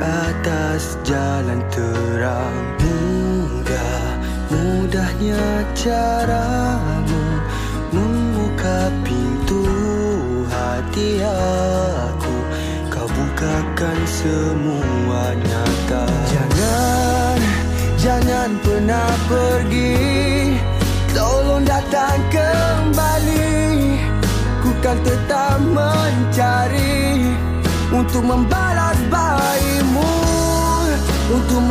atas jalan terang. Mudah, mudahnya caramu Membuka pintu hati aku. Kau bukakan semua nyata. Jangan, jangan pernah pergi. Tolong datang kembali. Ku kan tetap mencari Untuk membalas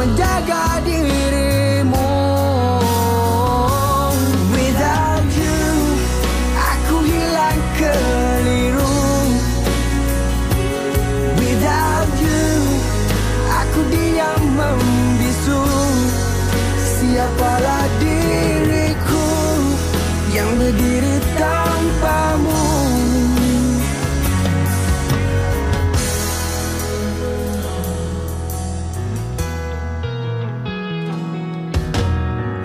menjaga dirimu. Without you Aku hilang keliru. Without you Aku diam membisu. Siapalah diriku Yang berdiri tanpamu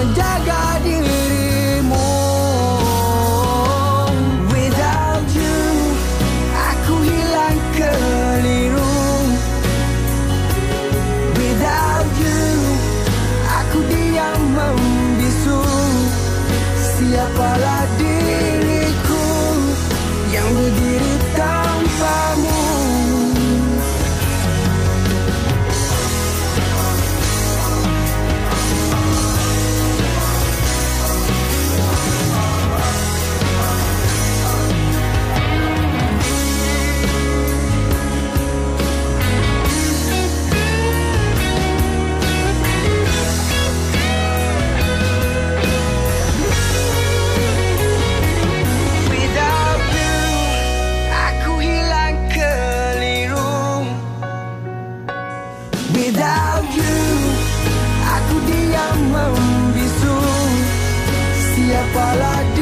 menjaga dirimu aku diam membisu. Siapalah dia?